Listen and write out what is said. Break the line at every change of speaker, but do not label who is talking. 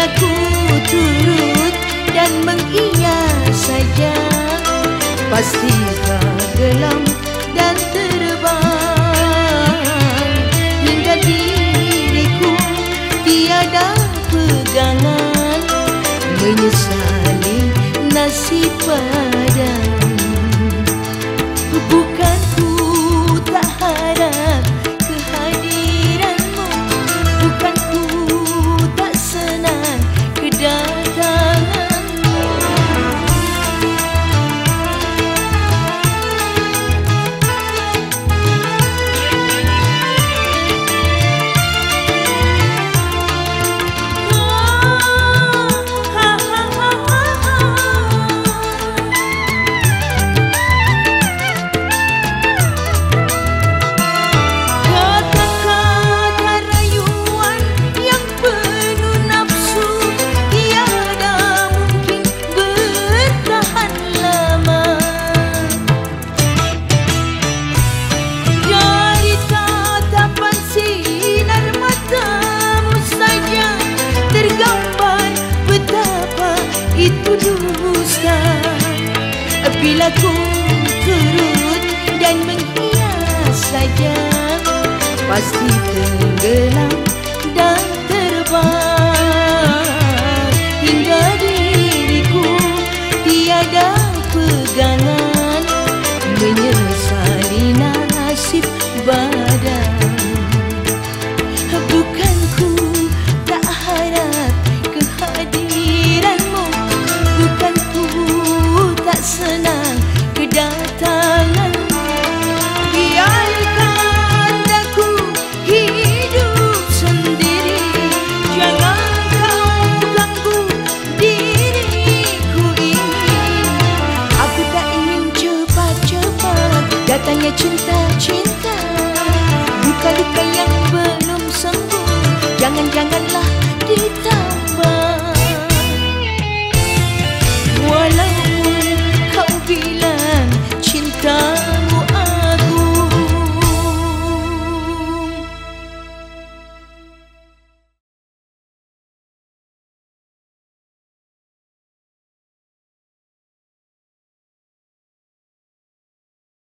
Bila ku turut dan mengiya saja. Pasti gelam dan terbang. Hingga diriku tiada pegangan. Menyesali nasib Bila ku turut dan menghias saja Pasti tenggelam cinta